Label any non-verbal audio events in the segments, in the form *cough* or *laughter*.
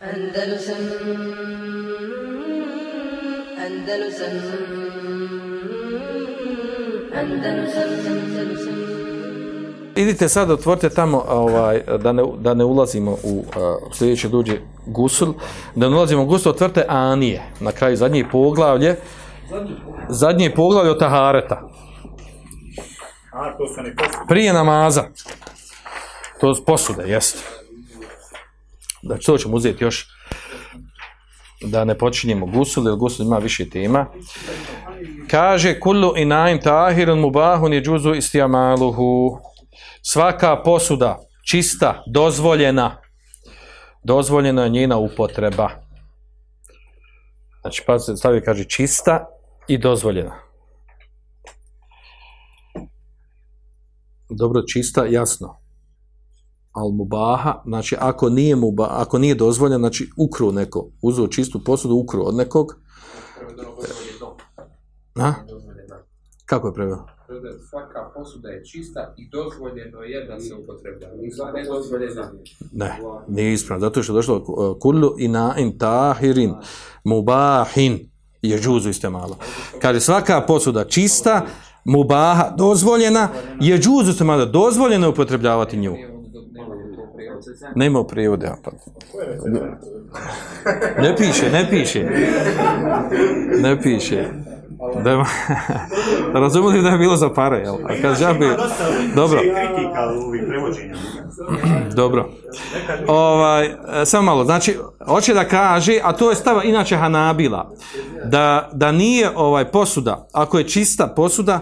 Andalusam Andalusam Andalusam Andalusam Idite sad, otvorite tamo, ovaj, da, ne, da ne ulazimo u uh, sljedeće dođe gusul, da ne ulazimo u gusul, otvorite Anije, na kraju zadnje poglavlje, zadnje poglavlje od Tahareta, A, to su ne postupi. prije namaza, to su posude, jeste. Znači, to ćemo uzeti još, da ne počinjemo gusul, jer gusul ima više tema. Kaže, kullu inaim tahirun mubahun je džuzu istijamaluhu. Svaka posuda, čista, dozvoljena, dozvoljena je njena upotreba. Znači, pa se stavi, kaže, čista i dozvoljena. Dobro, čista, jasno. Al mubaha, znači ako nije, muba, ako nije dozvoljeno, znači ukru neko, uzeo čistu posudu, ukru od nekog. A? Kako je preveo? da svaka posuda je čista i dozvoljeno je da se upotrebljava. Ne nije ispravno, zato što je došlo uh, kullu inaim tahirin mubahin je džuzu iste malo. Kaže svaka posuda čista, mubaha, dozvoljena, je džuzu iste malo, dozvoljeno je upotrebljavati nju. Nema prijevode, a pa. Ne piše, ne piše. Ne piše. Da *laughs* da je bilo za pare, jel? A kaže, ja bi, dobro, *clears throat* dobro. Ovaj, samo malo, znači, hoće da kaže, a to je stava inače Hanabila, da, da nije ovaj posuda, ako je čista posuda,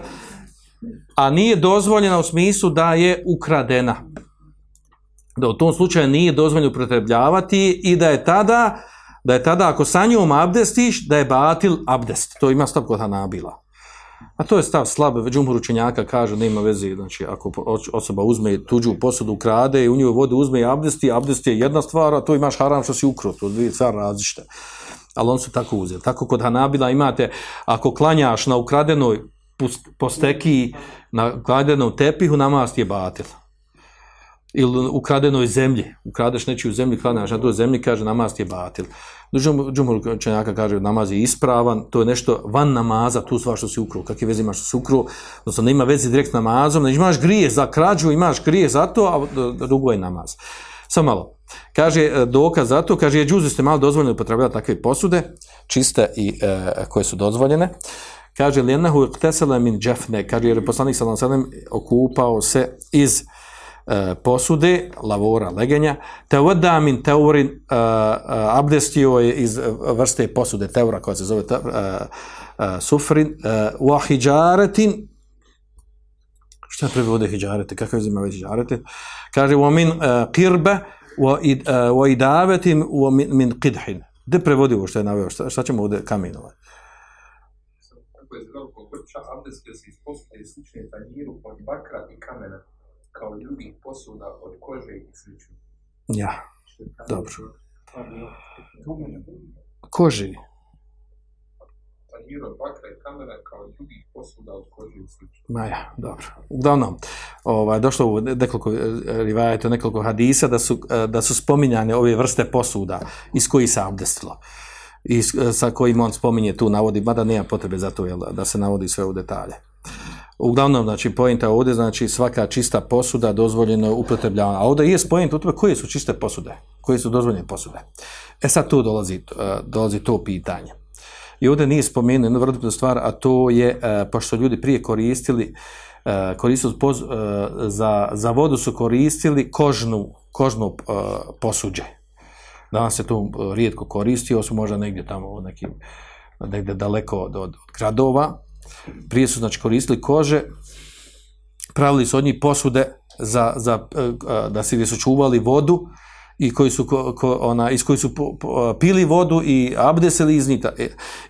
a nije dozvoljena u smislu da je ukradena. Da u tom slučaju nije dozvoljeno upotrebljavati i da je tada, da je tada ako sa njom abdestiš, da je batil abdest. To ima stav kod Hanabila. A to je stav slab, umor učenjaka kažu, nema veze, znači ako osoba uzme tuđu posudu, ukrade i u nju vodu uzme i abdesti, abdest je jedna stvar, a to imaš haram što si ukro, to dvije stvari različite. Ali on su tako uzeli. Tako kod Hanabila imate, ako klanjaš na ukradenoj posteki, na ukradenom tepihu, namaz ti je batil ili ukradenoj zemlji, ukradeš nečiju zemlji, klanjaš na toj zemlji, kaže namaz ti je batil. Džum- Džumhur učenjaka kaže namaz je ispravan, to je nešto van namaza, tu sva što si ukruo, kakve veze imaš što si ukruo, odnosno nema veze direkt namazom, znači imaš grije za krađu, imaš grije za to, a drugo je namaz. Samo malo. Kaže, e, dokaz za to, kaže, je džuzu ste malo dozvoljeno upotrebljavati takve posude, čiste i e, koje su dozvoljene. Kaže, lijenahu ktesela min džefne, kaže, jer je poslanik sellem okupao se iz posude, lavora, legenja, te voda min teurin, e, e, abdestio je iz vrste posude teura koja se zove sufrin, wa hijaretin, šta prevode hijarete, kakav je već hijarete? Kaže, wa min kirbe, wa, id, wa idavetim, wa min, qidhin. Gde prevodi ovo što je naveo? Šta, šta ćemo ovdje kamenovati? Tako je velikog vrća abdestio se iz posuda i slične tanjiru od bakra i kamena, kao i drugih posuda od kože i slično. Ja, dobro. Koži. Tanjiru od bakra i kamena, kao i drugih posuda od kože i slično. Ma ja, dobro. Uglavnom, ovaj, došlo u nekoliko e, rivajeta, nekoliko hadisa da su, e, da su spominjane ove vrste posuda iz kojih se abdestilo. I e, sa kojim on spominje tu navodi, mada nema potrebe za to jel, da se navodi sve u detalje. Uglavnom, znači, pojenta ovdje, znači, svaka čista posuda dozvoljeno je upotrebljavanje. A ovdje je pojent u tome koje su čiste posude, koje su dozvoljene posude. E sad tu dolazi, e, dolazi to pitanje. I ovdje nije spomenuo jednu vrlo stvar, a to je, e, pošto ljudi prije koristili, e, koristili za, za vodu su koristili kožnu, e, posuđe. Danas se to rijetko koristi, osim možda negdje tamo nekim, negdje daleko od, od gradova. Prije su znači koristili kože, pravili su od njih posude za, za, e, e, da se gdje su čuvali vodu i koji su ko, ona, iz koji su po- pili vodu i abdesili iz njih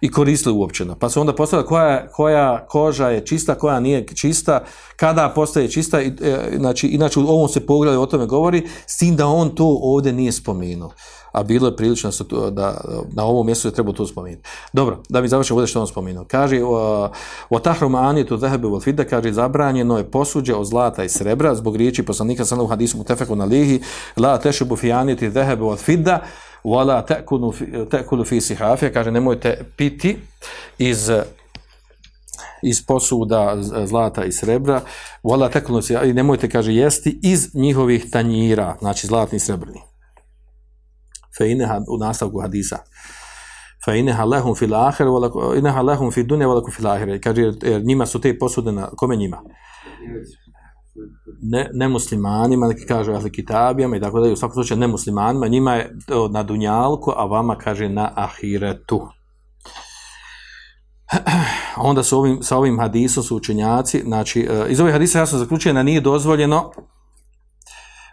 i koristili uopćeno. Pa se onda postavlja koja, koja koža je čista, koja nije čista, kada postaje čista. I, znači, inače u ovom se pogledu o tome govori, s tim da on to ovdje nije spomenuo. A bilo je prilično da, da na ovom mjestu je trebao to spomenuti. Dobro, da bi završio ovdje što on spomenuo. Kaže, o tahrom anijetu zahebu vol fida, kaže, zabranjeno je posuđe od zlata i srebra, zbog riječi poslanika sallahu hadisu mutefeku na lihi, la tešubu fi anijeti zahebu fida, wala ta'kulu fi, sihafija, kaže nemojte piti iz iz posuda zlata i srebra, wala ta'kulu fi- i nemojte, kaže, jesti iz njihovih tanjira, znači zlatni i srebrni. Ineha, u nastavku hadisa. Fe ineha lehum fil ahir, ineha lehum fi dunja, walakum fil ahire. Kaže, jer, njima su te posude na, kome njima? ne, nemuslimanima, neki kažu ahli kitabijama i tako dalje, u svakom slučaju nemuslimanima, njima je na dunjalku, a vama kaže na ahiretu. Onda su ovim, sa ovim hadisom su učenjaci, znači, e, iz ovih hadisa jasno zaključuje da nije dozvoljeno,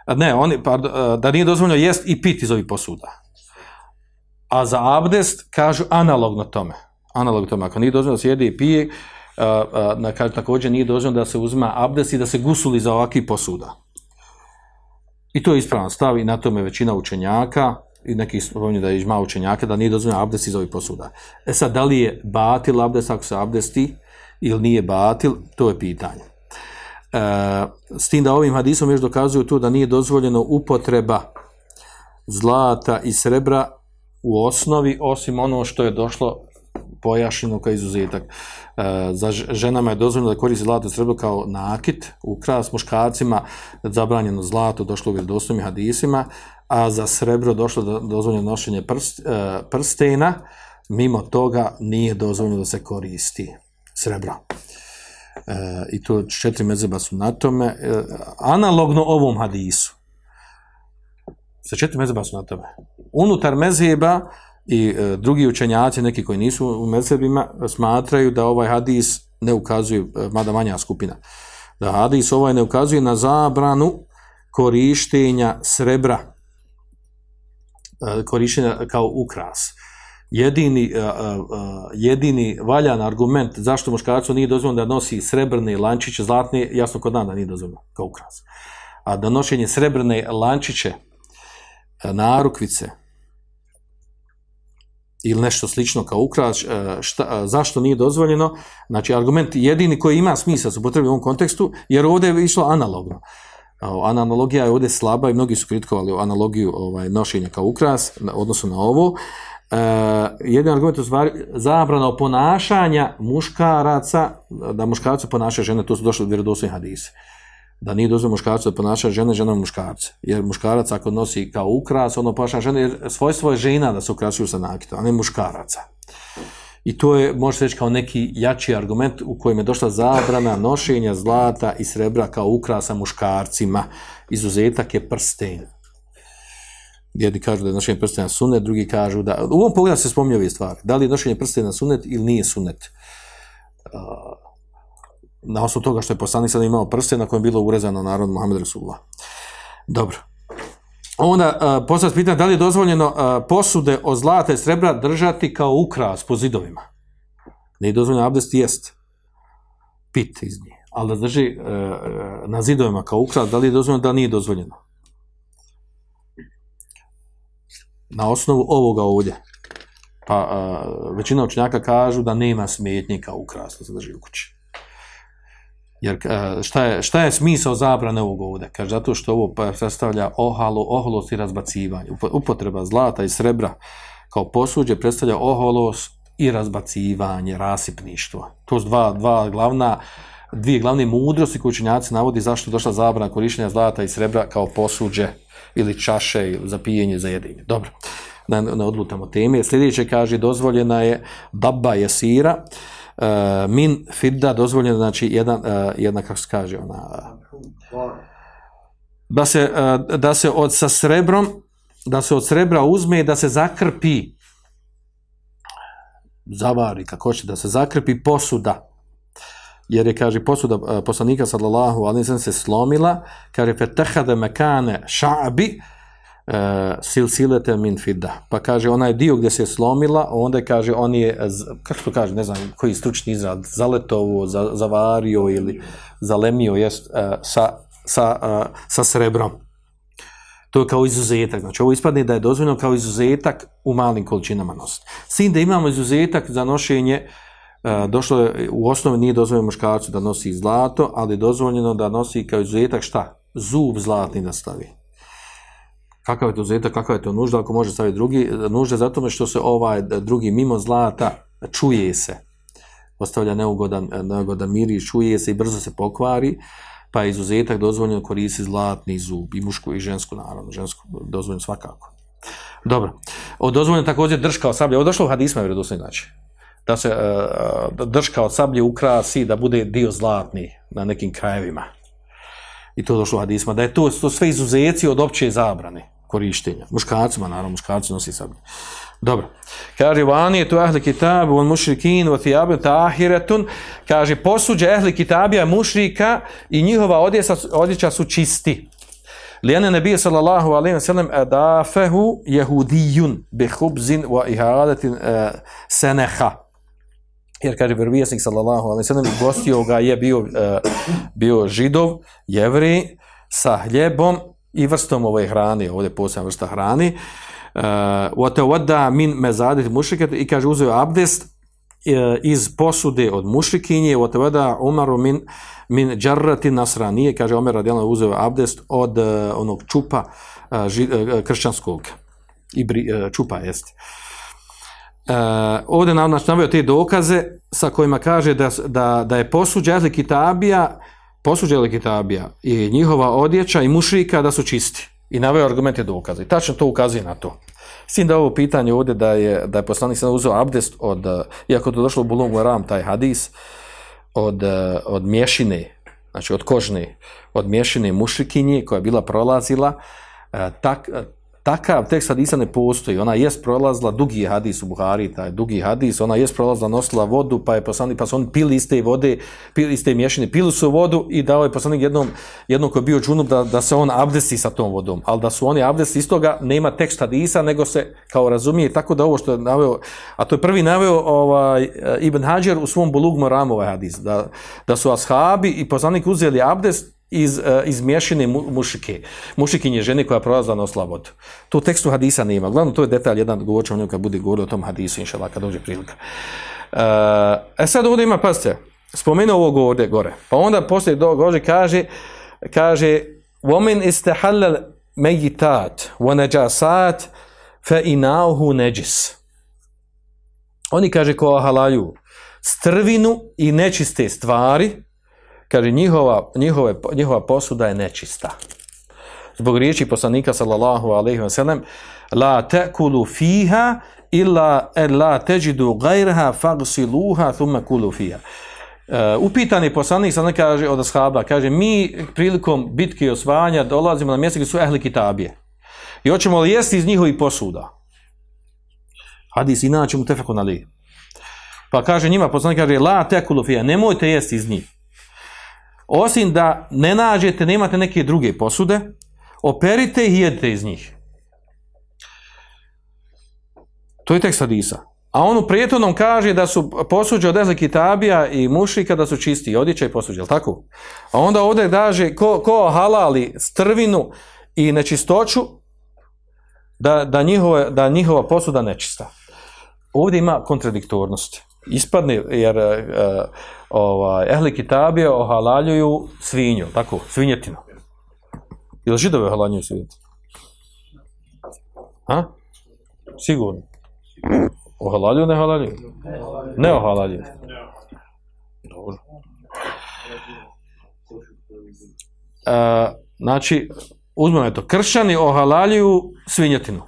ne, oni, e, da nije dozvoljeno jest i pit iz ovih posuda. A za abdest kažu analogno tome. Analogno tome. Ako nije dozvoljeno da se jede i pije, a, a, na, također nije dozvoljeno da se uzima abdest i da se gusuli za ovakvih posuda. I to je ispravan stav i na tome većina učenjaka i neki spominju da je ižma učenjaka da nije dozvoljeno abdest iz ovih posuda. E sad, da li je batil abdest ako se abdesti ili nije batil, to je pitanje. E, s tim da ovim hadisom još dokazuju to da nije dozvoljeno upotreba zlata i srebra u osnovi, osim ono što je došlo pojašnjeno kao izuzetak. E, za ženama je dozvoljeno da koristi zlato i srebro kao nakit, ukras muškarcima, zabranjeno zlato, došlo u vjerodostojnim hadisima, a za srebro došlo do, dozvoljeno nošenje prst, e, prstena, mimo toga nije dozvoljeno da se koristi srebro. E, I to četiri mezeba su na tome. E, analogno ovom hadisu. Sa četiri mezeba su na tome. Unutar mezeba i e, drugi učenjaci, neki koji nisu u mezebima, smatraju da ovaj hadis ne ukazuje, mada manja skupina, da hadis ovaj ne ukazuje na zabranu korištenja srebra, korištenja kao ukras. Jedini, jedini valjan argument zašto muškarcu nije dozvoljeno da nosi srebrne lančiće, zlatne, jasno kod nas da nije dozvoljeno kao ukras. A da nošenje srebrne lančiće, narukvice, ili nešto slično kao ukras, šta, zašto nije dozvoljeno? Znači, argument jedini koji ima smisla se upotrebi u ovom kontekstu, jer ovdje je išlo analogno. Analogija je ovdje slaba i mnogi su kritikovali analogiju ovaj, nošenja kao ukras, odnosno na ovo. E, jedan argument u stvari zabrana ponašanja muškaraca, da muškarci ponašaju žene, to su došli od vjerodostojnih hadise da nije dozvoljeno muškarcu da ponaša žene, žena muškarce. Jer muškarac ako nosi kao ukras, ono ponaša žene, jer svojstvo je žena da se ukrašuju sa nakitom, a ne muškaraca. I to je, može se reći, kao neki jači argument u kojem je došla zabrana nošenja zlata i srebra kao ukrasa muškarcima. Izuzetak je prsten. Jedni kažu da je nošenje prstena sunet, drugi kažu da... U ovom pogledu se spominje ove stvari. Da li je nošenje prstena sunet ili nije sunet? na osnovu toga što je poslanik sada imao prste na kojem je bilo urezano narod Muhammed Rasulullah. Dobro. Onda uh, postavlja pitanje da li je dozvoljeno uh, posude od zlata i srebra držati kao ukras po zidovima. Nije dozvoljeno abdest jest pit iz nje. Ali da drži uh, na zidovima kao ukras, da li je dozvoljeno, da nije dozvoljeno. Na osnovu ovoga ovdje. Pa većina učenjaka kažu da nema smetnje kao ukras da se drži u kući. Jer šta je, šta je smisao zabrane ovog ovdje? Kaže, zato što ovo predstavlja ohalo, oholost i razbacivanje. Upo- Upotreba zlata i srebra kao posuđe predstavlja oholost i razbacivanje, rasipništvo. To su dva, dva glavna, dvije glavne mudrosti koje učenjaci navodi zašto je došla zabrana korištenja zlata i srebra kao posuđe ili čaše za pijenje, za jedenje. Dobro, da ne odlutamo teme. Sljedeće kaže, dozvoljena je dabba jesira, uh, min fidda dozvoljeno znači jedan, uh, jedna kako se kaže ona da se, uh, da se od sa srebrom da se od srebra uzme i da se zakrpi zavari kako će da se zakrpi posuda jer je kaže posuda uh, poslanika sallallahu alejhi ve sellem se slomila kaže fetahada makane sha'bi uh, silsilete min fidda. Pa kaže, onaj dio gdje se je slomila, onda je, kaže, on je, kako to kaže, ne znam koji stručni izraz, zaletovo, za, zavario ili zalemio jest, uh, sa, sa, uh, sa srebrom. To je kao izuzetak. Znači, ovo ispadne da je dozvoljeno kao izuzetak u malim količinama nositi. S tim da imamo izuzetak za nošenje, došlo je, u osnovi nije dozvoljeno muškarcu da nosi zlato, ali je dozvoljeno da nosi kao izuzetak šta? Zub zlatni da stavi Kakav je to zeta, kakva je to nužda, ako može staviti drugi, nužda zato što se ovaj drugi mimo zlata čuje se, ostavlja neugodan, neugodan miris, čuje se i brzo se pokvari, pa je izuzetak dozvoljeno koristi zlatni zub, i mušku i žensku, naravno, žensku dozvoljeno svakako. Dobro. O dozvoljeno također drška od sablje. Ovo došlo u hadisma vjerodostojni znači. Da se uh, drška od sablje ukrasi, da bude dio zlatni na nekim krajevima. I to došlo u hadisma. Da je to, to sve izuzeci od opće zabrane korištenja. Muškarcima, naravno, muškarci nosi sablje. Dobro. Kaže, vani je tu ahli kitabu, on mušrikin, o thijabu, tahiretun. Kaže, posuđe ahli kitabija mušrika i njihova odjeća, odjeća su čisti. Lijene nebije sallallahu alaihi wa sallam adafehu jehudijun bi hubzin wa ihadatin uh, seneha. Jer kaže vjerovjesnik sallallahu wa sallam gostio ga je bio, uh, bio židov, jevri, sa hljebom i vrstom ove hrane, ovdje je posebna vrsta hrane. Uh, min mezadit mušriket i kaže uzeo abdest iz posude od mušrikinje, otevada umaru min min džarrati nasranije, kaže Omer radijalno uzeo abdest od uh, onog čupa uh, ži, uh, kršćanskog. I čupa jest. Ovdje nam znači, naveo te dokaze sa kojima kaže da, da, da je posuđa ehli kitabija, posuđa ehli kitabija i njihova odjeća i mušrika da su čisti. I naveo argumente dokaze. I tačno to ukazuje na to. S tim da ovo pitanje ovdje da je, da je poslanik sam uzeo abdest od, iako to došlo u Bulungu Ram, taj hadis, od, od mješine, znači od kožne, od mješine mušikinje koja je bila prolazila, tak, takav tekst hadisa ne postoji. Ona jest prolazila, dugi hadis u Buhari, taj dugi hadis, ona jest prolazila, nosila vodu, pa je poslanik, pa su oni pili iz te vode, pili iz te mješine, pili su vodu i dao je poslanik jednom, jednom koji je bio džunup da, da se on abdesti sa tom vodom. Ali da su oni abdesti iz toga, nema tekst hadisa, nego se kao razumije, tako da ovo što je naveo, a to je prvi naveo ovaj, Ibn Hajar u svom Bulugmo Ramu ovaj hadis, da, da su ashabi i poslanik uzeli abdest iz, uh, iz miješine mušike. Mušikinje žene koja prolaza na vodu. To u tekstu hadisa nema. Glavno, to je detalj jedan, govorit ćemo kad bude govorio o tom hadisu, inšala, kad dođe prilika. Uh, e sad ovdje ima, pazite, spomenuo ovo ovdje gore. Pa onda poslije dođe kaže, kaže, وَمِنْ إِسْتَحَلَّ مَيِّتَاتِ وَنَجَاسَاتِ فَإِنَاهُ نَجِسِ Oni kaže ko halaju strvinu i nečiste stvari, kaže njihova, njihove, njihova posuda je nečista. Zbog riječi poslanika sallallahu alejhi ve sellem la ta'kulu fiha illa an la tajidu ghayraha faghsiluha thumma kulu fiha. Uh, upitani poslanik sada kaže od ashaba, kaže mi prilikom bitke i osvajanja dolazimo na mjesto gdje su ehli kitabije. I hoćemo li jesti iz njihovih posuda? Hadis inače mu tefekun ali. Pa kaže njima, poslanik kaže, la tekulu fija, nemojte jesti iz njih. Osim da ne nađete, nemate neke druge posude, operite i jedite iz njih. To je tekst hadisa. A on u prijetodnom kaže da su posuđe od ezli kitabija i mušika da su čisti, odjeća i posuđe, jel tako? A onda ovdje daže ko, ko halali strvinu i nečistoću, da, da, njihova, da njihova posuda nečista. Ovdje ima kontradiktornosti. Ispadne, jer uh, ovaj, ehli kitabije ohalaljuju svinju, tako, svinjetinu. Ili židove ohalaljuju svinjetinu? Ha? Sigurno. Ohalaljuju, ne ohalaljuju? Ne ohalaljuju. Dobro. E, znači, uzmano je to, kršćani ohalaljuju svinjetinu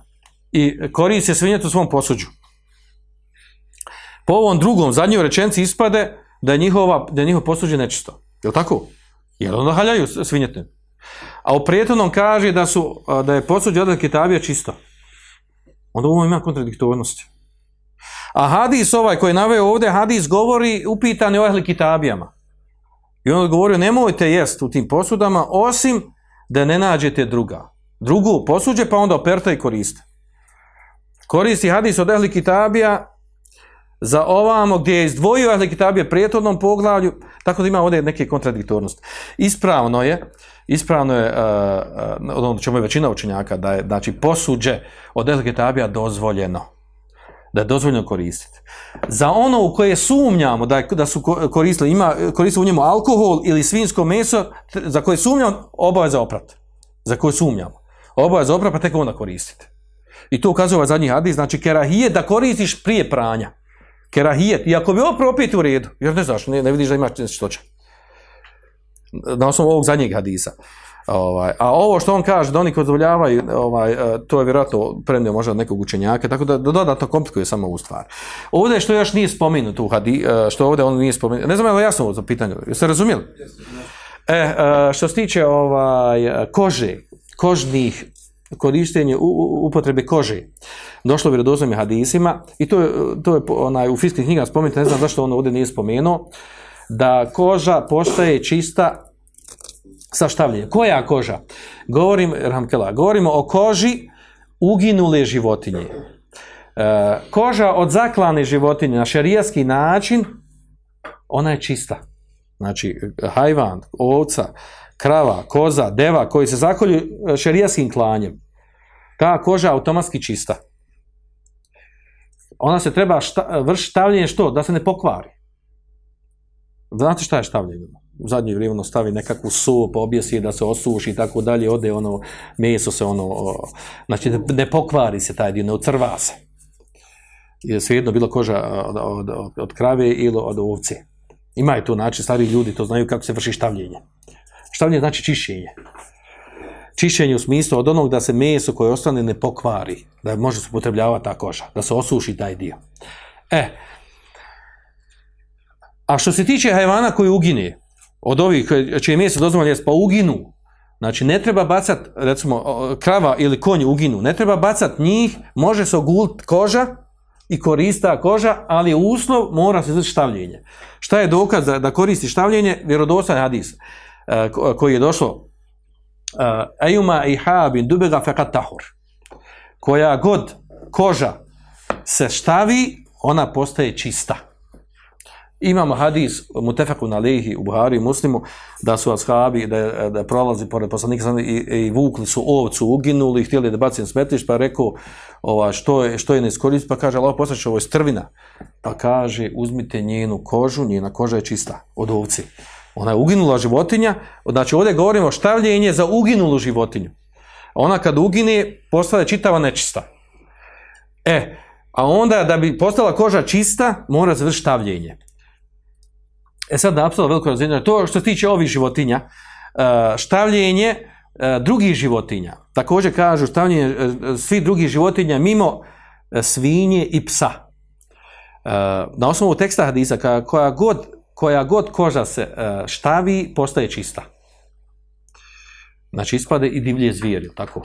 i koriste svinjetu u svom posuđu. Po ovom drugom, zadnjoj rečenci ispade da je, njihova, da je njihovo posuđe nečisto. Je li tako? Jer onda haljaju svinjetinu. A u prijetovnom kaže da, su, da je posuđe od kitabija čisto. Onda ovo ima kontradiktornosti. A hadis ovaj koji je naveo ovdje, hadis govori upitani o ehli kitabijama. I on odgovorio, nemojte jest u tim posudama, osim da ne nađete druga. Drugu posuđe, pa onda operta i koriste. Koristi hadis od ehli kitabija za ovamo gdje je izdvojio Ahli Kitabije prijetodnom poglavlju, tako da ima ovdje neke kontradiktornosti. Ispravno je, ispravno je, uh, ono čemu je većina učenjaka, da je znači, posuđe od Ahli Kitabija dozvoljeno. Da je dozvoljeno koristiti. Za ono u koje sumnjamo da, je, da su koristili, ima, koristili u njemu alkohol ili svinsko meso, za koje sumnjamo, obaveza oprat. Za koje sumnjamo. obaveza opra pa tek onda koristiti. I to ukazuje ovaj zadnji hadis, znači kerahijet da koristiš prije pranja. Kerahijet, i ako bi opro opet u redu, jer ne znaš, ne, ne vidiš da imaš čistoća. Na osnovu ovog zadnjeg hadisa. Ovaj, a ovo što on kaže da oni dozvoljavaju, ovaj, e, to je vjerojatno prenio možda od nekog učenjaka, tako da dodatno komplikuje samo ovu stvar. Ovdje što još nije spomenuto u hadi, e, što ovdje on nije spomenuto, ne znam je li jasno ovo za pitanje, jeste razumjeli? E, e, što se tiče ovaj, kože, kožnih korištenje upotrebe kože. Došlo vjerodostojnim hadisima i to je, to je onaj, u fiskim knjigama spomenuto, ne znam zašto on ovdje nije spomenuo, da koža postaje čista sa. Koja koža? Govorim, Ramkela, govorimo o koži uginule životinje. E, koža od zaklane životinje na šerijatski način, ona je čista. Znači, hajvan, ovca, krava, koza, deva koji se zakolju e, šerijatskim klanjem, ta koža automatski čista. Ona se treba šta, vršiti štavljenje što? Da se ne pokvari. Znate šta je štavljenje? U zadnje vrijeme ono stavi nekakvu sup, objesi da se osuši i tako dalje, ode ono, meso se ono, o, znači ne, pokvari se taj dio, ne ucrva se. Je svejedno bilo koža od, od, od, od krave ili od ovce. Imaju to, znači, stari ljudi to znaju kako se vrši štavljenje. Štavljenje znači čišćenje. Čišćenje u smislu od onog da se meso koje ostane ne pokvari, da može se upotrebljavati ta koža, da se osuši taj dio. E, a što se tiče hajvana koji ugine, od ovih čije meso dozvoljeno jest, pa uginu, znači ne treba bacat, recimo, krava ili konj uginu, ne treba bacat njih, može se ogult koža i korista koža, ali uslov, mora se izvršiti štavljenje. Šta je dokaz da, da koristi štavljenje? Vjerodostan hadis koji je došlo Ejuma i habin dubega fekat tahur. Koja god koža se štavi, ona postaje čista. Imamo hadis Mutefakun Alehi u Buhari i Muslimu da su ashabi, da, da prolazi pored poslanika i, i vukli su ovcu, uginuli, htjeli da bacim smetliš, pa rekao ova, što je, što je ne iskoristi, pa kaže Allah poslaće ovo je strvina. Pa kaže uzmite njenu kožu, njena koža je čista od ovci. Ona je uginula životinja, znači ovdje govorimo štavljenje za uginulu životinju. Ona kad ugine, postane čitava nečista. E, a onda da bi postala koža čista, mora se vršiti štavljenje. E sad, apsolutno veliko razvijenje. To što se tiče ovih životinja, e, štavljenje e, drugih životinja. Također kažu štavljenje e, svih drugih životinja mimo svinje i psa. Na osnovu teksta hadisa, koja god, koja god koža se e, štavi, postaje čista. Znači, ispade i divlje zvijeri, tako?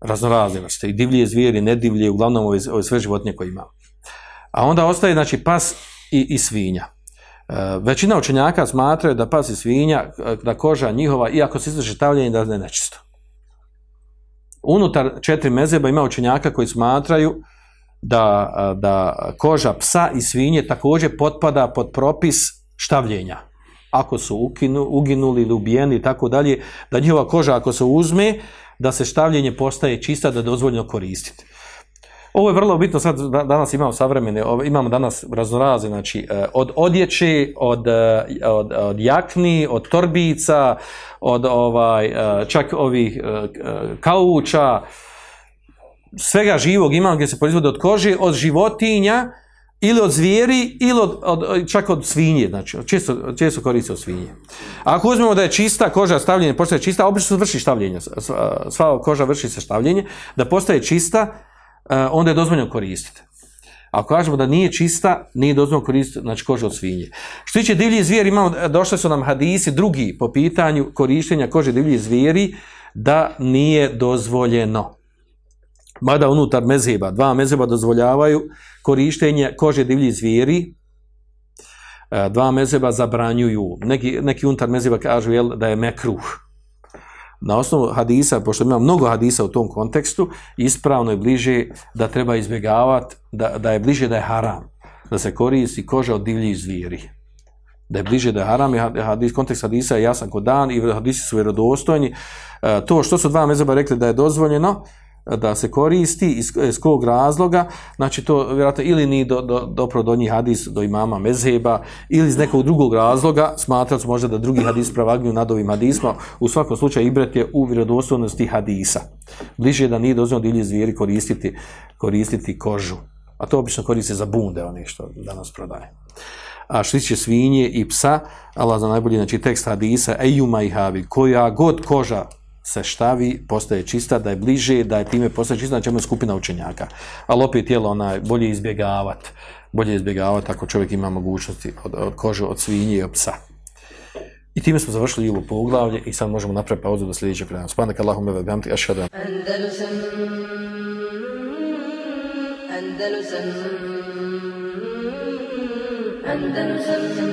Raznorazne vrste. I divlje zvijeri, nedivlje, uglavnom ove, ove sve životinje koje imamo. A onda ostaje, znači, pas i, i svinja. E, većina učenjaka smatraju da pas i svinja, e, da koža njihova, iako se izvrši štavljenje, da je nečisto. Unutar četiri mezeba ima učenjaka koji smatraju da, da koža psa i svinje također potpada pod propis štavljenja. Ako su ukinu, uginuli ili ubijeni i tako dalje, da njihova koža ako se uzme, da se štavljenje postaje čista, da je dozvoljeno koristiti. Ovo je vrlo bitno, sad da- danas imamo savremene, imamo danas raznoraze, znači e, od odjeće, od, e, od, od jakni, od torbica, od ovaj, e, čak ovih kauča, svega živog imamo gdje se proizvode od kože, od životinja, ili od zvijeri, ili od, od, čak od svinje, znači često, često koriste od svinje. Ako uzmemo da je čista koža stavljenje, postaje čista, obično se vrši štavljenje, sva, koža vrši se štavljenje, da postaje čista, e, onda je dozvoljeno koristiti. Ako kažemo da nije čista, nije dozvoljeno koristiti znači kožu od svinje. Što tiče divljih zvijeri, imamo, došli su nam hadisi drugi po pitanju korištenja kože divljih zvijeri, da nije dozvoljeno. Mada unutar mezheba, dva mezheba dozvoljavaju korištenje kože divljih zvijeri, e, dva mezheba zabranjuju. Neki, neki unutar mezheba kažu jel, da je mekruh. Na osnovu hadisa, pošto ima mnogo hadisa u tom kontekstu, ispravno je bliže da treba izbjegavati, da, da je bliže da je haram, da se koristi koža od divljih zvijeri. Da je bliže da je haram i hadis, kontekst hadisa je jasan kod dan i hadisi su vjerodostojni. E, to što su dva mezheba rekli da je dozvoljeno, da se koristi, iz, iz kog razloga, znači to vjerojatno ili ni do, do, dopro do njih hadis, do imama Mezheba, ili iz nekog drugog razloga, smatrali su možda da drugi hadis pravagnju nad ovim hadisma, u svakom slučaju ibret je u vjerodostojnosti hadisa. Bliže je da nije dozvoljeno divlji zvijeri koristiti, koristiti kožu, a to obično koriste za bunde, oni što danas prodaje. A što tiče svinje i psa, Allah za najbolji, znači tekst hadisa, ejuma i havi, koja god koža se štavi, postaje čista, da je bliže, da je time postaje čista, znači je skupina učenjaka. Ali opet tijelo onaj, bolje izbjegavati, bolje izbjegavati ako čovjek ima mogućnosti od, od kože, od svinje i od psa. I time smo završili ovo poglavlje i sad možemo napraviti pauzu do sljedećeg predana. Spanak Allahumma ve an Andalusam Andalusam Andalusam Andalusam